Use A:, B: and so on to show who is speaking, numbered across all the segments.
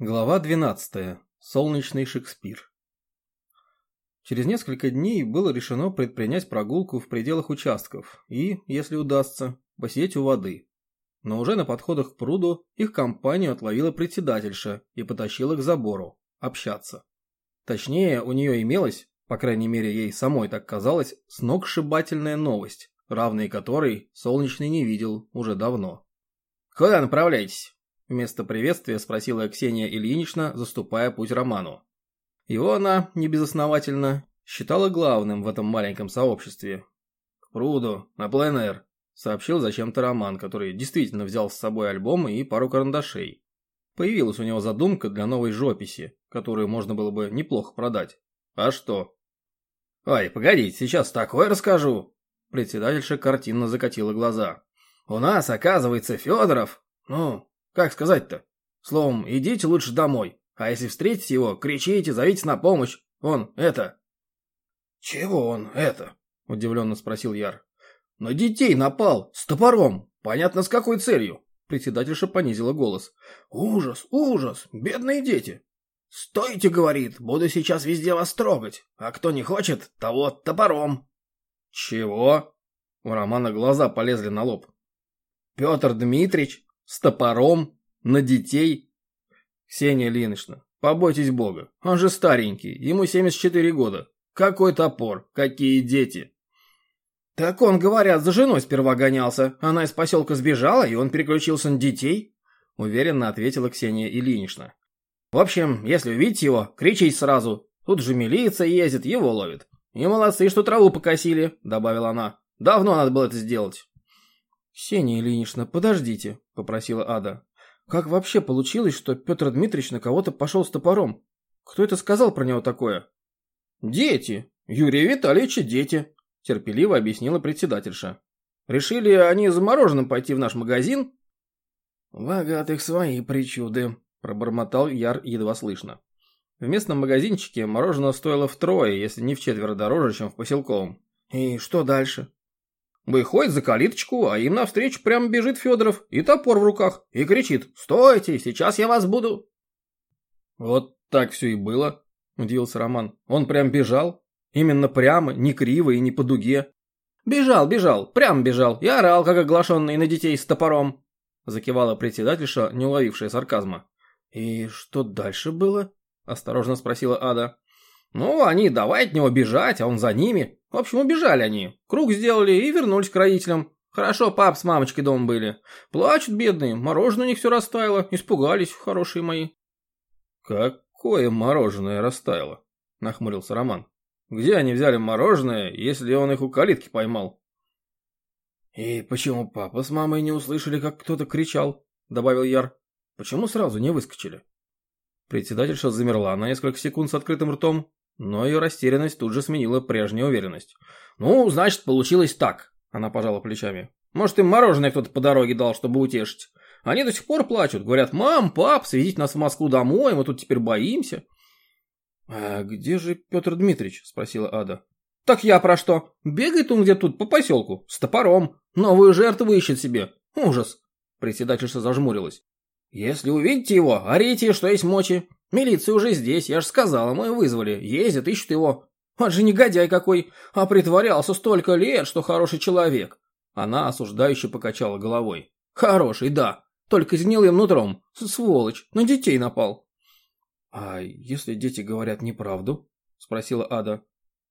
A: Глава 12. Солнечный Шекспир. Через несколько дней было решено предпринять прогулку в пределах участков и, если удастся, посидеть у воды. Но уже на подходах к пруду их компанию отловила председательша и потащила к забору, общаться. Точнее, у нее имелась, по крайней мере ей самой так казалось, сногсшибательная новость, равной которой Солнечный не видел уже давно. «Куда направляетесь?» Вместо приветствия спросила Ксения Ильинична, заступая путь Роману. Его она, небезосновательно, считала главным в этом маленьком сообществе. «К пруду, на пленэр», — сообщил зачем-то Роман, который действительно взял с собой альбом и пару карандашей. Появилась у него задумка для новой жописи, которую можно было бы неплохо продать. А что? «Ой, погодите, сейчас такое расскажу!» Председательша картинно закатила глаза. «У нас, оказывается, Федоров, ну, как сказать-то? Словом, идите лучше домой. А если встретите его, кричите, зовите на помощь. Он это... Чего он это? Удивленно спросил Яр. На детей напал, с топором. Понятно, с какой целью. Председательша понизила голос. Ужас, ужас, бедные дети. «Стойте, — говорит, — буду сейчас везде вас трогать, а кто не хочет, того топором». «Чего?» У Романа глаза полезли на лоб. «Петр Дмитрич с топором? На детей? Ксения Ильинична, побойтесь Бога. Он же старенький, ему 74 года. Какой топор? Какие дети? Так он, говорят, за женой сперва гонялся. Она из поселка сбежала, и он переключился на детей? Уверенно ответила Ксения Ильинична. В общем, если увидите его, кричите сразу. Тут же милиция ездит, его ловит. И молодцы, что траву покосили, добавила она. Давно надо было это сделать. «Ксения Ильинична, подождите», — попросила Ада. «Как вообще получилось, что Петр Дмитриевич на кого-то пошел с топором? Кто это сказал про него такое?» «Дети. Юрий Витальевич дети», — терпеливо объяснила председательша. «Решили они за мороженым пойти в наш магазин?» «Богатых свои причуды», — пробормотал Яр едва слышно. В местном магазинчике мороженое стоило втрое, если не в четверо дороже, чем в поселковом. «И что дальше?» Выходит за калиточку, а им навстречу прямо бежит Федоров и топор в руках и кричит «Стойте, сейчас я вас буду!» Вот так все и было, удивился Роман. Он прям бежал, именно прямо, не криво и не по дуге. Бежал, бежал, прям бежал и орал, как оглашенный на детей с топором, закивала председательша, не уловившая сарказма. И что дальше было? осторожно спросила Ада. Ну, они давай от него бежать, а он за ними. В общем, убежали они. Круг сделали и вернулись к родителям. Хорошо, пап с мамочкой дома были. Плачут бедные, мороженое у них все растаяло. Испугались, хорошие мои. Какое мороженое растаяло? Нахмурился Роман. Где они взяли мороженое, если он их у калитки поймал? И почему папа с мамой не услышали, как кто-то кричал? Добавил Яр. Почему сразу не выскочили? Председательша замерла на несколько секунд с открытым ртом, но ее растерянность тут же сменила прежнюю уверенность. «Ну, значит, получилось так», — она пожала плечами. «Может, им мороженое кто-то по дороге дал, чтобы утешить. Они до сих пор плачут, говорят, мам, пап, свезите нас в Москву домой, мы тут теперь боимся». «А где же Петр Дмитриевич?» — спросила Ада. «Так я про что? Бегает он где тут по поселку, с топором, новую жертву ищет себе. Ужас!» Председательша зажмурилась. «Если увидите его, орите, что есть мочи. Милиция уже здесь, я же сказала, мы вызвали. Ездят, ищут его. Он же негодяй какой, а притворялся столько лет, что хороший человек». Она осуждающе покачала головой. «Хороший, да, только с гнилым нутром. Сволочь, на детей напал». «А если дети говорят неправду?» – спросила Ада.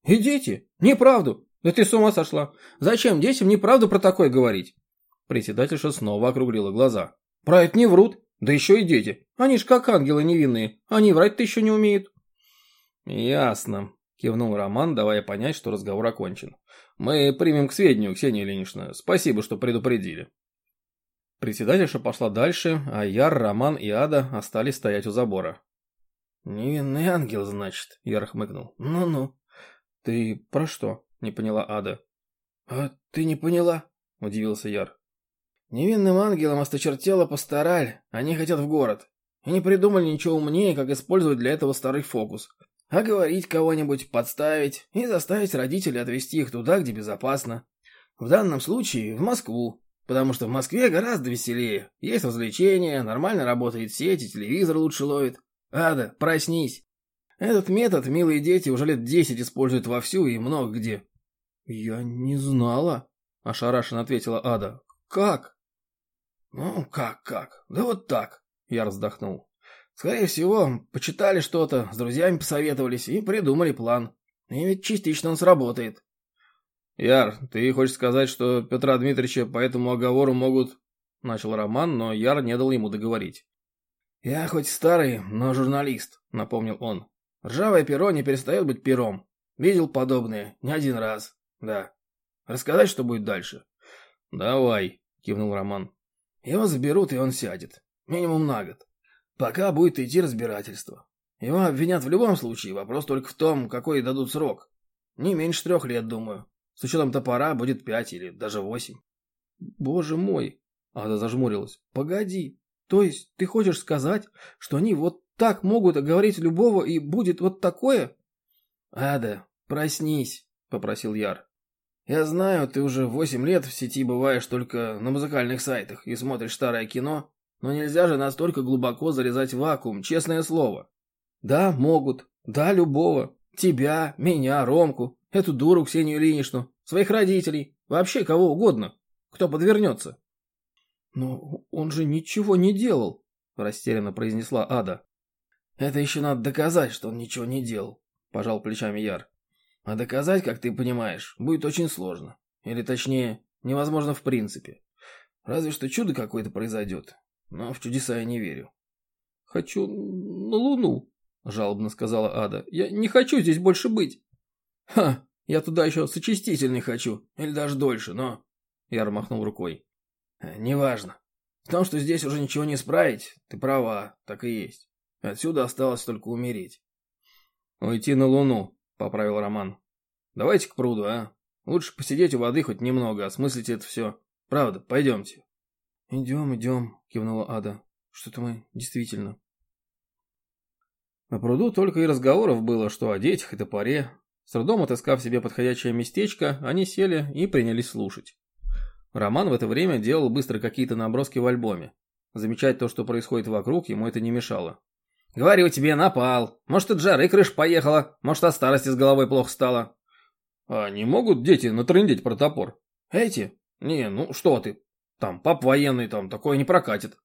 A: «И дети? Неправду? Да ты с ума сошла. Зачем детям неправду про такое говорить?» Председательша снова округлила глаза. «Про это не врут. Да еще и дети. Они ж как ангелы невинные. Они врать-то еще не умеют. Ясно, кивнул Роман, давая понять, что разговор окончен. Мы примем к сведению, Ксения Ильинична. Спасибо, что предупредили. Председательша пошла дальше, а Яр, Роман и Ада остались стоять у забора. «Невинный ангел, значит», — Яр хмыкнул. «Ну-ну». «Ты про что?» — не поняла Ада. «А ты не поняла?» — удивился Яр. Невинным ангелам осточертело постараль, они хотят в город. И не придумали ничего умнее, как использовать для этого старый фокус. Оговорить кого-нибудь, подставить и заставить родителей отвезти их туда, где безопасно. В данном случае в Москву.
B: Потому что в Москве гораздо веселее. Есть развлечения, нормально работает сеть, и телевизор лучше ловит. Ада, проснись. Этот метод милые дети уже лет десять используют вовсю и много где.
A: Я не знала, ошарашенно ответила Ада. Как?
B: Ну, как-как? Да вот так. Я раздохнул. Скорее всего, почитали что-то, с друзьями посоветовались и придумали план. И ведь частично он сработает.
A: Яр, ты хочешь сказать, что Петра Дмитриевича по этому оговору могут... Начал Роман, но Яр не дал ему договорить.
B: «Я хоть старый, но журналист», — напомнил он. «Ржавое перо не перестает быть пером. Видел подобное не один раз. Да. Рассказать, что будет дальше?»
A: «Давай», — кивнул Роман.
B: «Его заберут, и он сядет. Минимум на год. Пока будет идти разбирательство. Его обвинят в любом случае, вопрос только в том, какой дадут срок. Не меньше трех лет, думаю. С учетом топора будет пять или даже восемь.
A: Боже мой! Ада зажмурилась. Погоди. То есть ты хочешь сказать, что они вот так могут оговорить любого и будет вот такое?
B: Ада, проснись, попросил Яр. Я знаю, ты уже восемь лет в сети бываешь только на музыкальных сайтах и смотришь старое кино, но нельзя же настолько глубоко залезать в вакуум, честное слово.
A: Да, могут. Да, любого. Тебя, меня, Ромку. Эту дуру Ксению Ильиничну, своих родителей, вообще кого угодно, кто подвернется.
B: Но он же ничего не делал, растерянно произнесла Ада. Это еще надо доказать, что он ничего не делал, пожал плечами Яр. А доказать, как ты понимаешь, будет очень сложно. Или точнее, невозможно в принципе. Разве что чудо какое-то произойдет. Но в чудеса я не верю.
A: «Хочу на Луну», — жалобно сказала Ада. «Я не хочу здесь больше быть».
B: «Ха, я туда еще сочистительный хочу, или даже дольше, но...» Яр махнул рукой. «Э, «Неважно. В том, что здесь уже ничего не исправить, ты права, так и есть. Отсюда осталось только умереть».
A: «Уйти на Луну», — поправил Роман. «Давайте к пруду, а? Лучше посидеть у воды хоть немного, осмыслить это все. Правда, пойдемте».
B: «Идем, идем», — кивнула Ада. «Что-то мы действительно...»
A: На пруду только и разговоров было, что о детях и топоре, с трудом отыскав себе подходящее местечко, они сели и принялись слушать. Роман в это время делал быстро какие-то наброски в альбоме. Замечать то, что происходит вокруг, ему это не мешало.
B: «Говорю тебе, напал. Может, от жары крыша поехала, может, от старости с головой плохо стало».
A: «А не могут дети натрындеть про топор?»
B: «Эти?
A: Не, ну что ты. Там пап военный, там такое не прокатит».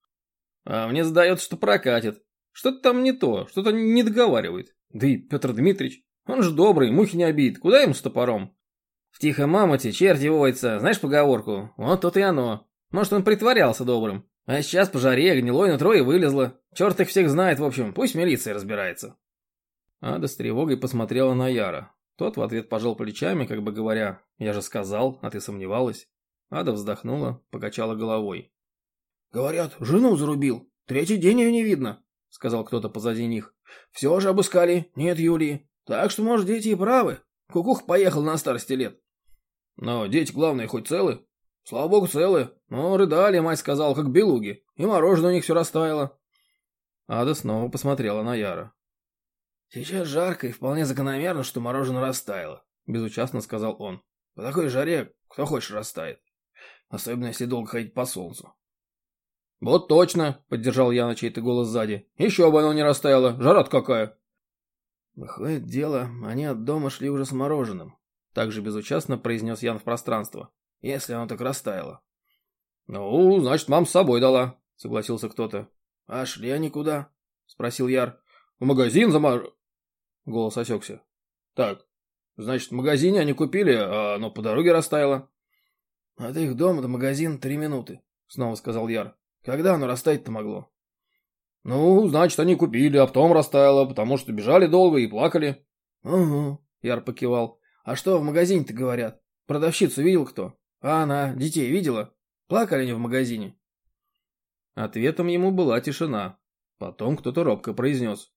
B: «А мне сдается, что прокатит. Что-то там не то, что-то не договаривает. Да и Петр Дмитриевич, он же добрый, мухи не обидит. Куда ему с топором? В тихом мамоте черти водятся. Знаешь поговорку? Вот тут и оно. Может, он притворялся добрым. А сейчас по жаре гнилой нутро и вылезло. Черт их всех знает, в общем. Пусть милиция разбирается.
A: Ада с тревогой посмотрела на Яра. Тот в ответ пожал плечами, как бы говоря, «Я же сказал, а ты сомневалась». Ада вздохнула, покачала головой.
B: «Говорят, жену зарубил. Третий день ее не видно», — сказал кто-то позади них. «Все же обыскали. Нет Юлии. Так что, может, дети и правы. Кукух поехал на старости лет.
A: Но дети, главное, хоть целы.
B: Слава богу, целы. Но рыдали, мать сказала, как белуги. И мороженое у них все растаяло.
A: Ада снова посмотрела на Яра.
B: «Сейчас жарко и вполне закономерно, что мороженое растаяло», – безучастно сказал он. «По такой жаре кто хочешь растает. Особенно, если долго ходить по солнцу».
A: «Вот точно», – поддержал я на чей-то голос сзади. «Еще бы оно не растаяло. Жара-то какая».
B: Выходит, дело, они от дома шли уже с мороженым. Также безучастно произнес Ян в пространство. Если оно так растаяло.
A: Ну, значит, мам с собой дала, согласился кто-то.
B: А шли они куда? Спросил Яр.
A: В магазин за мор... Голос осекся. Так, значит, в магазине они купили, а оно по дороге растаяло.
B: От их дома до магазина три минуты, снова сказал Яр. Когда оно растаять-то могло?
A: «Ну, значит, они купили, а потом растаяло, потому что бежали долго и плакали».
B: «Угу», — Яр покивал. «А что в магазине-то говорят? Продавщицу видел кто? А она детей видела? Плакали они в магазине?»
A: Ответом ему была тишина. Потом кто-то робко произнес.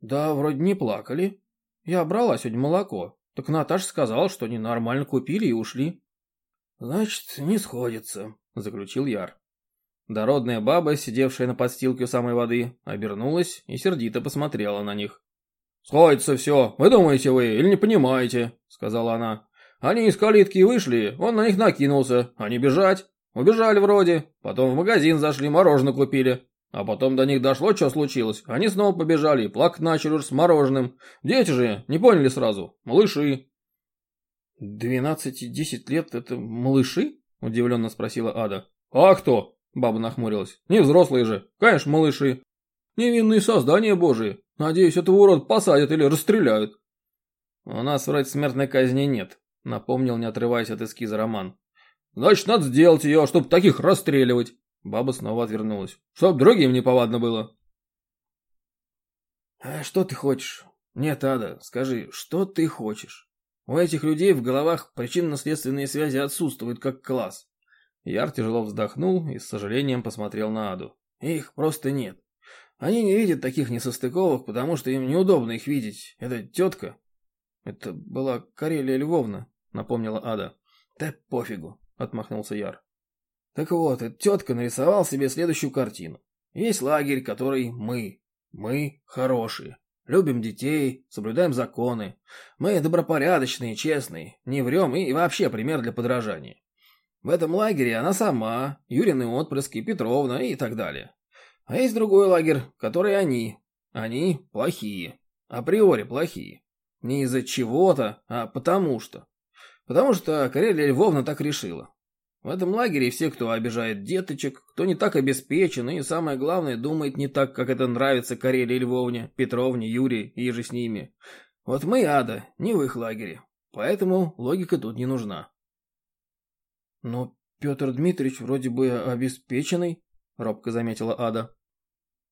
B: «Да, вроде не плакали. Я брала сегодня молоко. Так Наташа сказала, что они нормально купили и ушли». «Значит, не сходится», — заключил Яр.
A: Дородная баба, сидевшая на подстилке у самой воды, обернулась и сердито посмотрела на них. «Сходится все, вы думаете вы или не понимаете?» — сказала она. «Они из калитки вышли, он на них накинулся, не бежать.
B: Убежали вроде, потом в магазин зашли, мороженое купили. А потом до них дошло, что случилось. Они снова побежали и плакать начали уж с мороженым. Дети же, не поняли сразу. Малыши.
A: «Двенадцать и десять лет — это малыши?» — удивленно спросила Ада.
B: «А кто?» — баба нахмурилась. «Не взрослые же. Конечно, малыши. Невинные создания божьи. Надеюсь, этого урода посадят или расстреляют».
A: «У нас вроде смертной казни нет», — напомнил, не отрываясь от эскиза Роман.
B: «Значит, надо сделать ее, чтобы таких расстреливать». Баба снова отвернулась. «Чтоб другим неповадно было».
A: «А что ты хочешь? Нет, Ада, скажи, что ты хочешь? У этих людей в головах причинно-следственные связи отсутствуют как класс».
B: Яр тяжело вздохнул и с сожалением посмотрел на Аду.
A: «Их просто нет. Они не видят таких несостыковок, потому что им неудобно их видеть. Это тетка...» «Это была Карелия Львовна», — напомнила Ада. «Да пофигу», — отмахнулся Яр. Так вот, эта тетка нарисовал себе следующую картину. Есть лагерь, который мы. Мы хорошие. Любим детей, соблюдаем законы. Мы добропорядочные, честные, не врем и вообще пример для подражания. В этом лагере она сама, Юрины отпрыски, Петровна и так далее. А есть другой лагерь, который они. Они плохие. Априори плохие. Не из-за чего-то, а потому что. Потому что Карелия Львовна так решила. В этом лагере все, кто обижает деточек, кто не так обеспечен и, самое главное, думает не так, как это нравится Карелии Львовне, Петровне, Юре и же с ними. Вот мы, Ада, не в их лагере, поэтому логика тут не нужна. Но Петр Дмитриевич вроде бы обеспеченный, робко заметила Ада.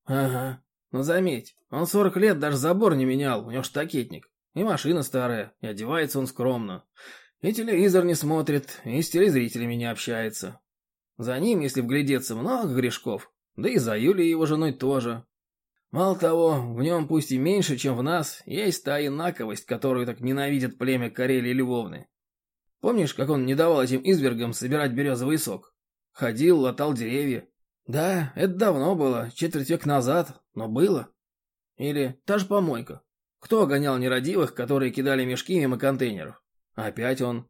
A: Ага, но заметь, он сорок лет даже забор не менял, у него штакетник. И машина старая, и одевается он скромно. И телевизор не смотрит, и с телезрителями не общается. За ним, если вглядеться, много грешков. Да и за Юлей его женой тоже. Мало того, в нем пусть и меньше, чем в нас, есть та инаковость, которую так ненавидит племя Карелии Львовны. Помнишь, как он не давал этим извергам собирать березовый сок? Ходил, латал деревья. Да, это давно было, четверть век назад, но было. Или та же помойка. Кто гонял нерадивых, которые кидали мешки мимо контейнеров? Опять он.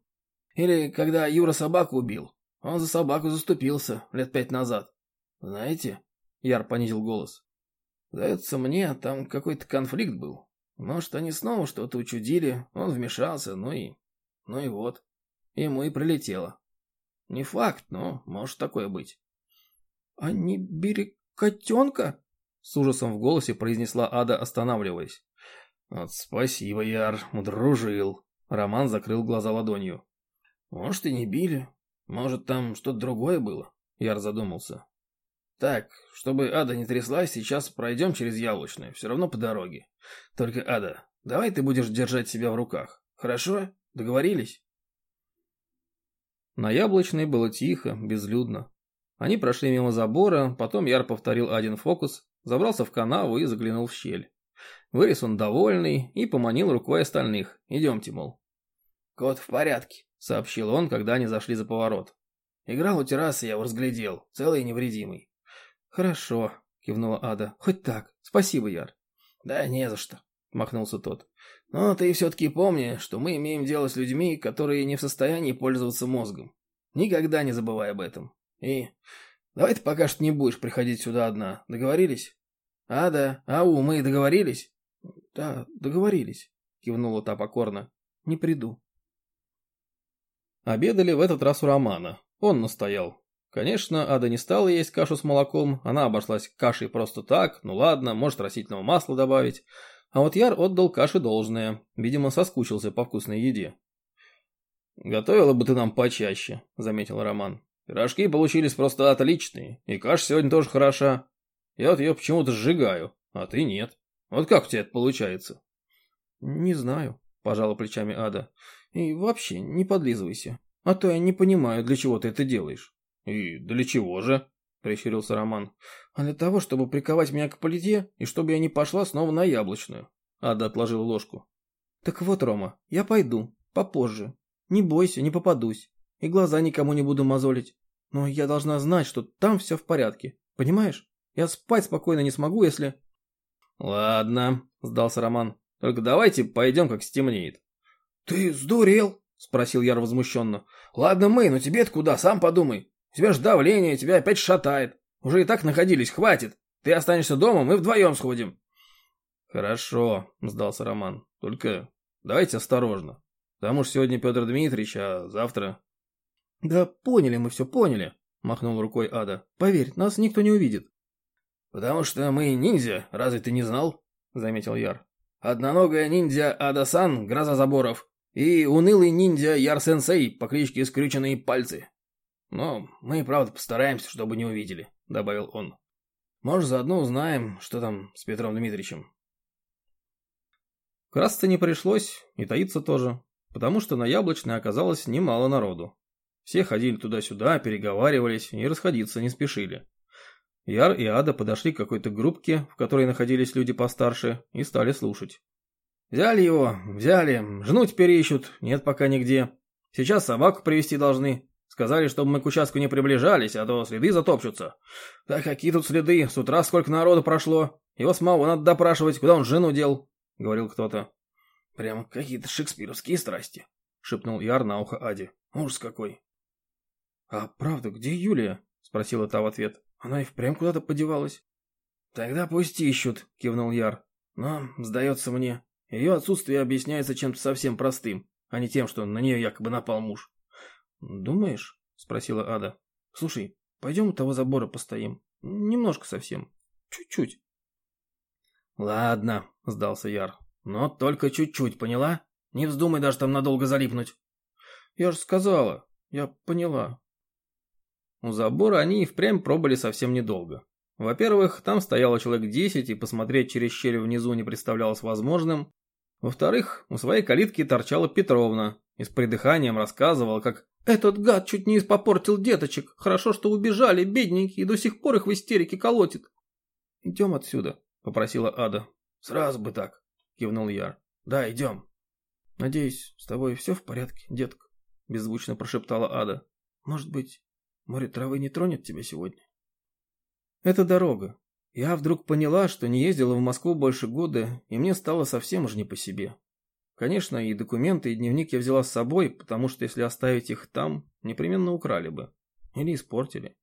A: Или когда Юра собаку убил. Он за собаку заступился лет пять назад. Знаете? Яр понизил голос. Сдается мне, там какой-то конфликт был. Может, они снова что-то учудили, он вмешался, ну и... Ну и вот. Ему и прилетело. Не факт, но может такое быть. «А не бери котенка?» С ужасом в голосе произнесла Ада, останавливаясь.
B: «Вот спасибо, Яр, удружил»,
A: Роман закрыл глаза ладонью. «Может, и не били. Может, там что-то другое было?» Яр задумался. «Так, чтобы Ада не тряслась, сейчас пройдем через Яблочную, все равно по дороге. Только, Ада, давай ты будешь держать себя в руках. Хорошо? Договорились?»
B: На Яблочной было тихо, безлюдно. Они прошли мимо забора, потом Яр повторил один фокус, забрался в канаву и заглянул в щель. Вырез он довольный и поманил рукой остальных. «Идемте, мол».
A: «Кот в порядке», — сообщил он, когда они зашли за поворот. «Играл у террасы, я его разглядел, целый и невредимый».
B: «Хорошо», — кивнула Ада. «Хоть так. Спасибо, Яр».
A: «Да не за что», — махнулся тот. «Но ты все-таки помни, что мы имеем дело с людьми, которые не в состоянии пользоваться мозгом. Никогда не забывай об этом. И давай ты пока что не будешь приходить сюда одна. Договорились?» «Ада, ау, мы договорились?»
B: «Да, договорились», — кивнула та покорно. «Не приду». Обедали в этот раз у Романа. Он настоял. Конечно, Ада не стала есть кашу с молоком, она обошлась кашей просто так, ну ладно, может растительного масла добавить. А вот Яр отдал каше должное, видимо, соскучился по вкусной еде.
A: «Готовила бы ты нам почаще», — заметил Роман. «Пирожки получились просто отличные, и каша сегодня тоже хороша. Я вот ее почему-то сжигаю, а ты нет. Вот как у тебя это получается?»
B: «Не знаю», — пожала плечами Ада. И вообще, не подлизывайся. А то я не понимаю, для чего ты это делаешь.
A: И для чего же? Прищурился Роман.
B: А для того, чтобы приковать меня к плите, и чтобы я не пошла снова на яблочную. Ада отложила ложку. Так вот, Рома, я пойду. Попозже. Не бойся, не попадусь. И глаза никому не буду мозолить. Но я должна знать, что там все в порядке. Понимаешь? Я спать спокойно не смогу, если...
A: Ладно, сдался Роман. Только давайте пойдем, как стемнеет.
B: «Ты сдурел?» — спросил Яр возмущенно. «Ладно мы, но тебе-то куда, сам подумай. У тебя ж давление, тебя опять шатает. Уже и так находились, хватит. Ты останешься дома, мы вдвоем сходим.
A: Хорошо, сдался Роман. Только давайте осторожно. Потому что сегодня Петр Дмитриевич, а завтра...
B: Да поняли мы все, поняли, махнул рукой Ада. Поверь, нас никто не увидит. Потому что мы ниндзя, разве ты не знал? Заметил Яр. Одноногая ниндзя Ада-сан, гроза заборов, и унылый ниндзя Яр-сенсей по кличке Скрюченные Пальцы. Но мы, правда, постараемся, чтобы не увидели, добавил он. Может, заодно узнаем, что там с Петром Дмитриевичем.
A: Красться не пришлось, и таиться тоже, потому что на Яблочной оказалось немало народу. Все ходили туда-сюда, переговаривались и расходиться не спешили. Яр и Ада подошли к какой-то группке, в которой находились люди постарше, и стали слушать.
B: «Взяли его, взяли, жену теперь ищут, нет пока нигде. Сейчас собаку привести должны. Сказали, чтобы мы к участку не приближались, а то следы затопчутся. Да какие тут следы, с утра сколько народу прошло. Его самого надо допрашивать, куда он жену дел», — говорил кто-то. «Прямо какие-то шекспировские страсти», — шепнул Яр на ухо Аде. «Ужас какой».
A: «А правда, где Юлия?» — спросила та в ответ. «Она и впрямь куда-то подевалась».
B: «Тогда пусть ищут», — кивнул Яр. «Но, сдается мне, ее отсутствие объясняется чем-то совсем простым, а не тем, что на нее якобы напал муж».
A: «Думаешь?» — спросила Ада. «Слушай, пойдем у того забора постоим. Немножко совсем. Чуть-чуть».
B: «Ладно», — сдался Яр. «Но только чуть-чуть, поняла? Не вздумай даже там надолго залипнуть».
A: «Я же сказала. Я поняла. У забора они и впрямь пробыли совсем недолго. Во-первых, там стояло человек десять, и посмотреть через щель внизу не представлялось возможным. Во-вторых, у своей калитки торчала Петровна и с придыханием рассказывала, как «Этот гад чуть не испопортил деточек. Хорошо, что убежали, бедненькие, и до сих пор их в истерике колотит». «Идем отсюда», — попросила Ада.
B: «Сразу бы так», — кивнул Яр. «Да, идем».
A: «Надеюсь, с тобой все в порядке, детка?» — беззвучно прошептала Ада. «Может быть, Море травы не тронет тебя сегодня. Это дорога. Я вдруг поняла, что не ездила в Москву больше года, и мне стало совсем уж не по себе. Конечно, и документы, и дневник я взяла с собой, потому что если оставить их там, непременно украли бы. Или испортили.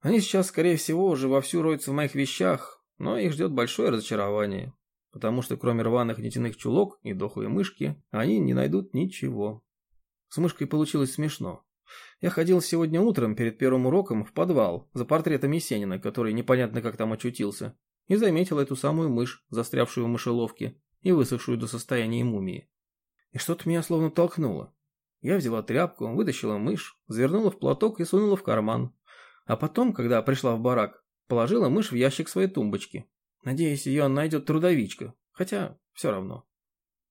A: Они сейчас, скорее всего, уже вовсю роются в моих вещах, но их ждет большое разочарование, потому что кроме рваных нитяных чулок и дохлой мышки, они не найдут ничего. С мышкой получилось смешно. Я ходил сегодня утром перед первым уроком в подвал за портретом Есенина, который непонятно как там очутился, и заметил эту самую мышь, застрявшую в мышеловке и высохшую до состояния мумии. И что-то меня словно толкнуло. Я взяла тряпку, вытащила мышь, завернула в платок и сунула в карман. А потом, когда пришла в барак, положила мышь в ящик своей тумбочки. Надеюсь, ее найдет трудовичка, хотя все равно.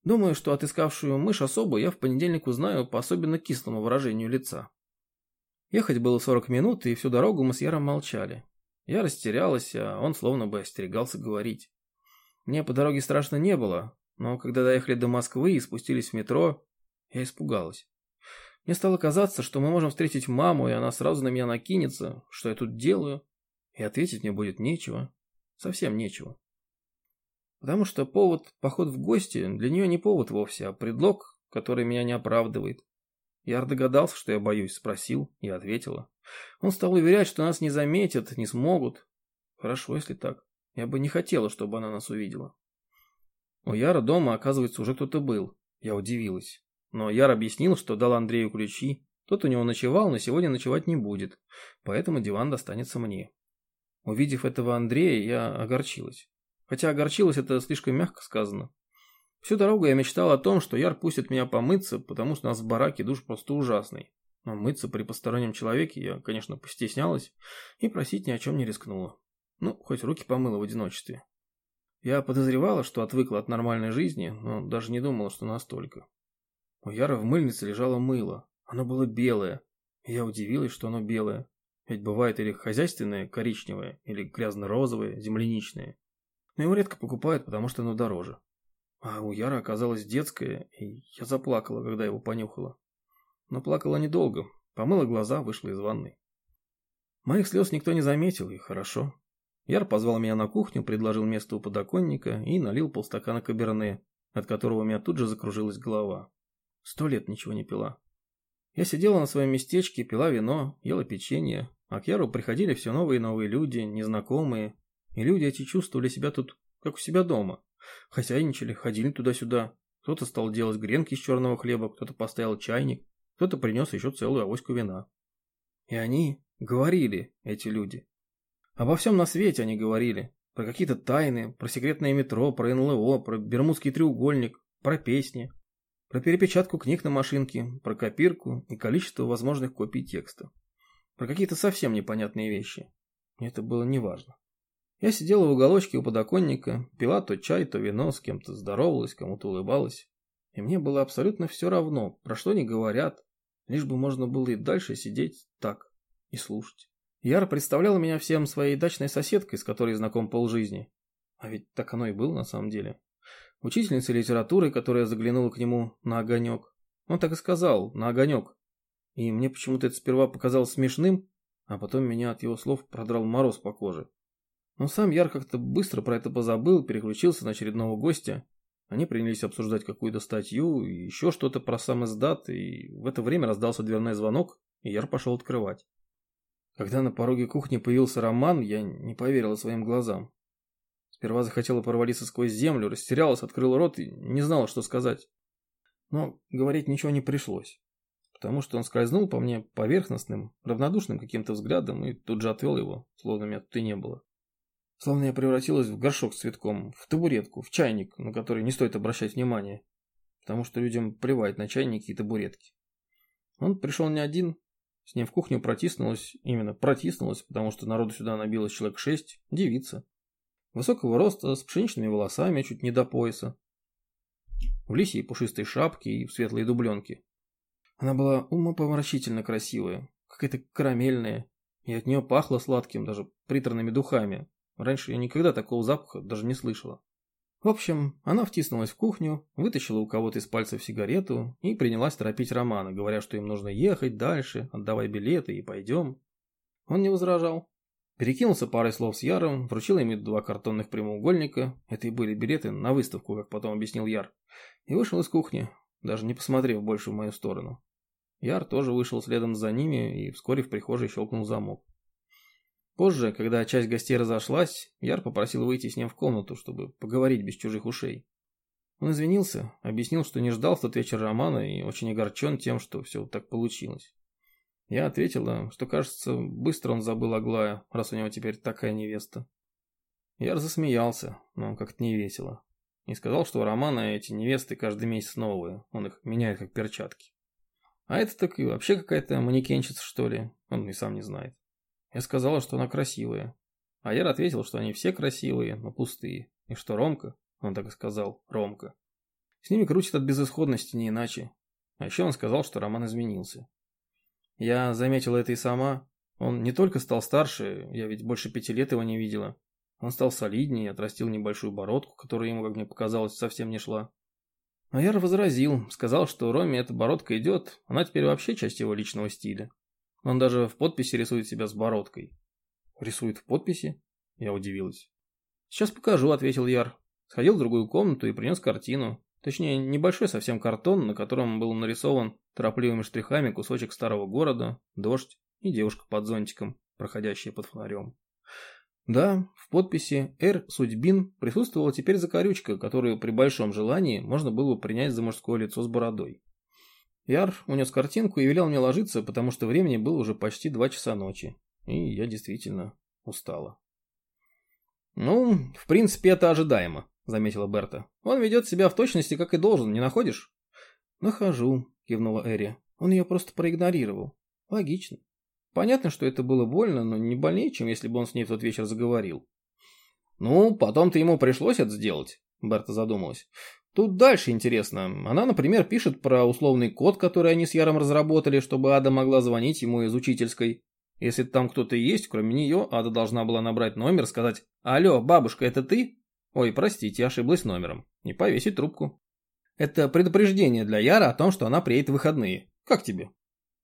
A: Думаю, что отыскавшую мышь особу я в понедельник узнаю по особенно кислому выражению лица. Ехать было 40 минут, и всю дорогу мы с Яром молчали. Я растерялась, а он словно бы остерегался говорить. Мне по дороге страшно не было, но когда доехали до Москвы и спустились в метро, я испугалась. Мне стало казаться, что мы можем встретить маму, и она сразу на меня накинется, что я тут делаю, и ответить мне будет нечего. Совсем нечего. Потому что повод поход в гости для нее не повод вовсе, а предлог, который меня не оправдывает. Яр догадался, что я боюсь, спросил и ответила. Он стал уверять, что нас не заметят, не смогут. Хорошо, если так. Я бы не хотела, чтобы она нас увидела. У Яра дома, оказывается, уже кто-то был. Я удивилась. Но Яр объяснил, что дал Андрею ключи. Тот у него ночевал, но сегодня ночевать не будет. Поэтому диван достанется мне. Увидев этого Андрея, я огорчилась. Хотя огорчилась это слишком мягко сказано. Всю дорогу я мечтал о том, что Яр пустит меня помыться, потому что у нас в бараке душ просто ужасный. Но мыться при постороннем человеке я, конечно, постеснялась и просить ни о чем не рискнула. Ну, хоть руки помыла в одиночестве. Я подозревала, что отвыкла от нормальной жизни, но даже не думала, что настолько. У Яра в мыльнице лежало мыло. Оно было белое. Я удивилась, что оно белое. Ведь бывает или хозяйственное, коричневое, или грязно-розовое, земляничное но его редко покупают, потому что оно дороже. А у Яра оказалось детское, и я заплакала, когда его понюхала. Но плакала недолго, помыла глаза, вышла из ванной. Моих слез никто не заметил, и хорошо. Яр позвал меня на кухню, предложил место у подоконника и налил полстакана каберне, от которого у меня тут же закружилась голова. Сто лет ничего не пила. Я сидела на своем местечке, пила вино, ела печенье, а к Яру приходили все новые и новые люди, незнакомые, и люди эти чувствовали себя тут, как у себя дома. Хозяйничали, ходили туда-сюда. Кто-то стал делать гренки из черного хлеба, кто-то поставил чайник, кто-то принес еще целую авоську вина. И они говорили, эти люди. Обо всем на свете они говорили. Про какие-то тайны, про секретное метро, про НЛО, про Бермудский треугольник, про песни, про перепечатку книг на машинке, про копирку и количество возможных копий текста. Про какие-то совсем непонятные вещи. Это было неважно. Я сидела в уголочке у подоконника, пила то чай, то вино, с кем-то здоровалась, кому-то улыбалась. И мне было абсолютно все равно, про что они говорят, лишь бы можно было и дальше сидеть так и слушать. Яра представляла меня всем своей дачной соседкой, с которой знаком полжизни. А ведь так оно и было на самом деле. Учительница литературы, которая заглянула к нему на огонек. Он так и сказал, на огонек. И мне почему-то это сперва показалось смешным, а потом меня от его слов продрал мороз по коже. Но сам Яр как-то быстро про это позабыл, переключился на очередного гостя. Они принялись обсуждать какую-то статью еще что-то про сам издат, и в это время раздался дверной звонок, и Яр пошел открывать. Когда на пороге кухни появился Роман, я не поверила своим глазам. Сперва захотела провалиться сквозь землю, растерялась, открыла рот и не знала, что сказать. Но говорить ничего не пришлось, потому что он скользнул по мне поверхностным, равнодушным каким-то взглядом и тут же отвел его, словно меня тут и не было. Словно я превратилась в горшок с цветком, в табуретку, в чайник, на который не стоит обращать внимания, потому что людям плевать на чайники и табуретки. Он пришел не один, с ним в кухню протиснулась, именно протиснулась, потому что народу сюда набилось человек шесть, девица. Высокого роста, с пшеничными волосами, чуть не до пояса. В лисьей пушистой шапке и в светлой дубленке. Она была умопомрачительно красивая, какая-то карамельная, и от нее пахло сладким, даже приторными духами, Раньше я никогда такого запаха даже не слышала. В общем, она втиснулась в кухню, вытащила у кого-то из пальцев сигарету и принялась торопить Романа, говоря, что им нужно ехать дальше, отдавай билеты и пойдем. Он не возражал. Перекинулся парой слов с Яром, вручил ему два картонных прямоугольника, это и были билеты на выставку, как потом объяснил Яр, и вышел из кухни, даже не посмотрев больше в мою сторону. Яр тоже вышел следом за ними и вскоре в прихожей щелкнул замок. Позже, когда часть гостей разошлась, Яр попросил выйти с ним в комнату, чтобы поговорить без чужих ушей. Он извинился, объяснил, что не ждал в тот вечер Романа и очень огорчен тем, что все так получилось. Я ответила, что, кажется, быстро он забыл Аглая, раз у него теперь такая невеста. Яр засмеялся, но как-то не весело. И сказал, что у Романа эти невесты каждый месяц новые, он их меняет как перчатки. А это так и вообще какая-то манекенщица, что ли, он и сам не знает. Я сказала, что она красивая. А Яр ответил, что они все красивые, но пустые. И что Ромка, он так и сказал, Ромка. С ними крутит от безысходности не иначе. А еще он сказал, что Роман изменился. Я заметила это и сама. Он не только стал старше, я ведь больше пяти лет его не видела. Он стал солиднее, отрастил небольшую бородку, которая ему, как мне показалось, совсем не шла. А Яр возразил, сказал, что Роме эта бородка идет, она теперь вообще часть его личного стиля. Он даже в подписи рисует себя с бородкой. Рисует в подписи? Я удивилась. Сейчас покажу, ответил Яр. Сходил в другую комнату и принес картину. Точнее, небольшой совсем картон, на котором был нарисован торопливыми штрихами кусочек старого города, дождь и девушка под зонтиком, проходящая под фонарем. Да, в подписи «Р. Судьбин» присутствовала теперь закорючка, которую при большом желании можно было бы принять за мужское лицо с бородой. Яр унес картинку и велел мне ложиться, потому что времени было уже почти два часа ночи. И я действительно устала. «Ну, в принципе, это ожидаемо», — заметила Берта. «Он ведет себя в точности, как и должен, не находишь?» «Нахожу», — кивнула Эри. «Он ее просто проигнорировал. Логично. Понятно, что это было больно, но не больнее, чем если бы он с ней в тот вечер заговорил». «Ну, потом-то ему пришлось это сделать», — Берта задумалась. Тут дальше интересно. Она, например, пишет про условный код, который они с Яром разработали, чтобы Ада могла звонить ему из учительской. Если там кто-то есть, кроме нее, Ада должна была набрать номер, сказать «Алло, бабушка, это ты?» «Ой, простите, ошиблась номером». И повесить трубку. Это предупреждение для Яра о том, что она приедет в выходные. Как тебе?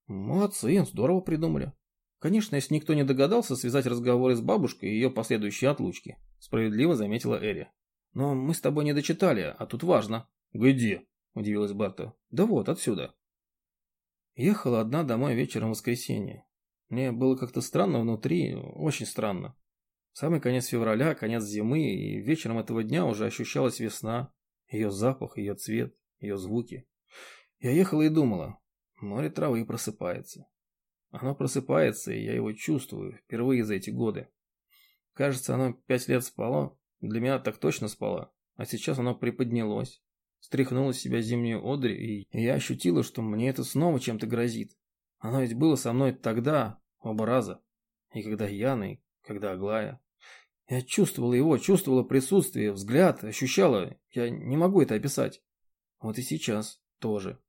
A: Молодцы, здорово придумали. Конечно, если никто не догадался связать разговоры с бабушкой и ее последующие отлучки, справедливо заметила Эри. Но мы с тобой не дочитали, а тут важно. Где? Удивилась Барта. Да вот, отсюда. Ехала одна домой вечером в воскресенье. Мне было как-то странно внутри, очень странно. Самый конец февраля, конец зимы, и вечером этого дня уже ощущалась весна. Ее запах, ее цвет, ее звуки. Я ехала и думала, море травы просыпается. Оно просыпается, и я его чувствую впервые за эти годы. Кажется, оно пять лет спало, для меня так точно спало, а сейчас оно приподнялось, стряхнуло с себя зимнюю одри, и я ощутила, что мне это снова чем-то грозит. Оно ведь было со мной тогда, оба раза. И когда Яна, и когда Аглая. Я чувствовала его, чувствовала присутствие, взгляд, ощущала. Я не могу это описать. Вот и сейчас тоже.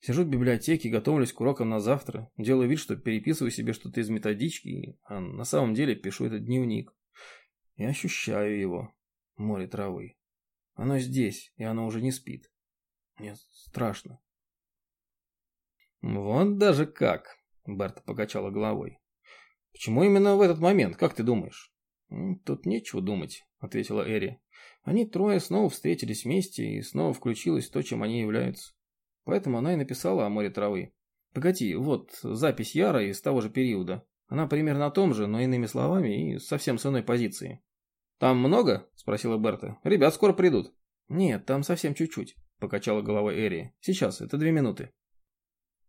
A: Сижу в библиотеке, готовлюсь к урокам на завтра, делаю вид, что переписываю себе что-то из методички, а на самом деле пишу этот дневник. И ощущаю его, море травы. Оно здесь, и оно уже не спит. Мне страшно.
B: Вот даже как, Берта покачала головой. Почему именно в этот момент, как ты думаешь?
A: «Тут нечего думать», — ответила Эри. Они трое снова встретились вместе, и снова включилось то, чем они являются. Поэтому она и написала о море травы. Погоди, вот запись Яра из того же периода. Она примерно о том же, но иными словами и совсем с иной позиции.
B: «Там много?» – спросила Берта. «Ребят скоро придут».
A: «Нет, там совсем чуть-чуть», – покачала головой Эри. «Сейчас, это две минуты».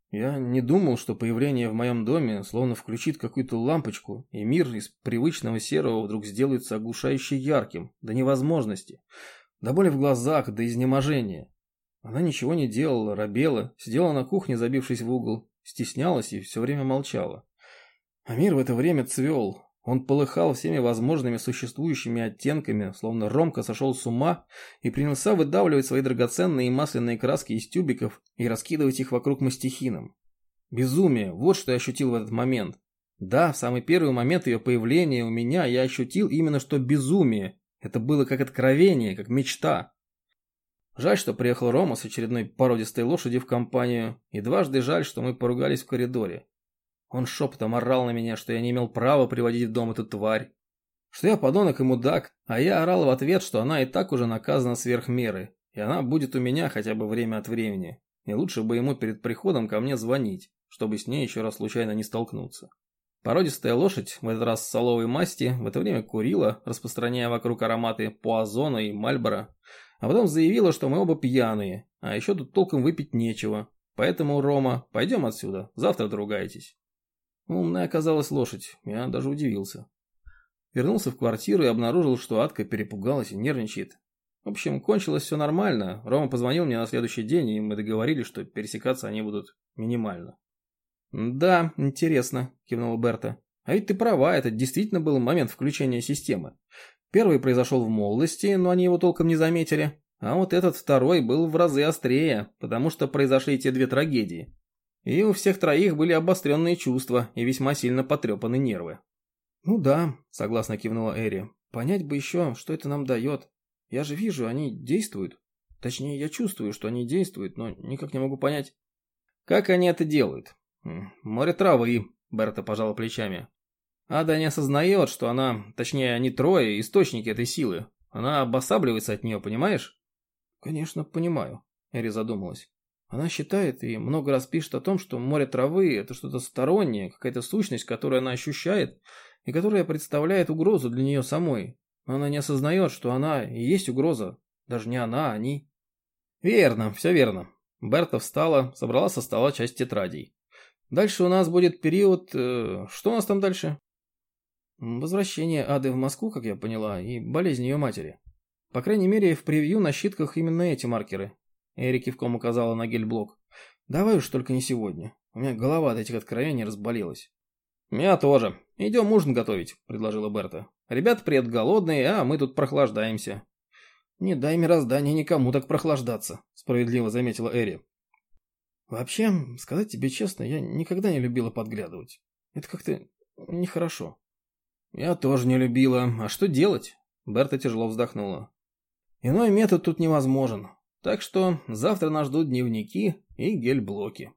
A: Я не думал, что появление в моем доме словно включит какую-то лампочку, и мир из привычного серого вдруг сделается оглушающе ярким, до невозможности, до боли в глазах, до изнеможения. Она ничего не делала, робела, сидела на кухне, забившись в угол, стеснялась и все время молчала. А мир в это время цвел, он полыхал всеми возможными существующими оттенками, словно Ромка сошел с ума и принялся выдавливать свои драгоценные масляные краски из тюбиков и раскидывать их вокруг мастихином. Безумие, вот что я ощутил в этот момент. Да, в самый первый момент ее появления у меня я ощутил именно что безумие. Это было как откровение, как мечта. Жаль, что приехал Рома с очередной породистой лошади в компанию, и дважды жаль, что мы поругались в коридоре. Он шепотом орал на меня, что я не имел права приводить в дом эту тварь. Что я подонок и мудак, а я орал в ответ, что она и так уже наказана сверх меры, и она будет у меня хотя бы время от времени. И лучше бы ему перед приходом ко мне звонить, чтобы с ней еще раз случайно не столкнуться. Породистая лошадь, в этот раз соловой масти, в это время курила, распространяя вокруг ароматы пуазона и мальбора, а потом заявила, что мы оба пьяные, а еще тут толком выпить нечего. Поэтому, Рома, пойдем отсюда, завтра доругаетесь. Умная оказалась лошадь, я даже удивился. Вернулся в квартиру и обнаружил, что Атка перепугалась и нервничает. В общем, кончилось все нормально. Рома позвонил мне на следующий день, и мы договорились, что пересекаться они будут минимально. «Да, интересно», – кивнула Берта. «А ведь ты права, это действительно был момент включения системы. Первый произошел в молодости, но они его толком не заметили. А вот этот второй был в разы острее, потому что произошли те две трагедии. И у всех троих были обостренные чувства и весьма сильно потрепаны нервы. «Ну да», — согласно кивнула Эри. «Понять бы еще, что это нам дает. Я же вижу, они действуют. Точнее, я чувствую, что они действуют, но никак не могу понять, как они это делают. Море травы, Берта пожала плечами. Ада не осознает, что она, точнее, они трое, источники этой силы. Она обосабливается от нее, понимаешь? Конечно, понимаю, Эри задумалась. Она считает и много раз пишет о том, что море травы – это что-то стороннее, какая-то сущность, которую она ощущает и которая представляет угрозу для нее самой. Но она не осознает, что она и есть угроза. Даже не она, а они. Верно, все верно. Берта встала, собрала со стола часть тетрадей. Дальше у нас будет период... Э, что у нас там дальше? Возвращение Ады в Москву, как я поняла, и болезнь ее матери. По крайней мере, в превью на щитках именно эти маркеры. Эри кивком указала на гельблок. «Давай уж только не сегодня. У меня голова от этих откровений разболелась». «Меня тоже. Идем ужин готовить», — предложила Берта. «Ребята привет голодные, а мы тут прохлаждаемся». «Не дай мироздание никому так прохлаждаться», — справедливо заметила Эри. «Вообще, сказать тебе честно, я никогда не любила подглядывать. Это как-то нехорошо». «Я тоже не любила. А что делать?» Берта тяжело вздохнула. «Иной метод тут невозможен. Так что завтра нас ждут дневники и гель-блоки.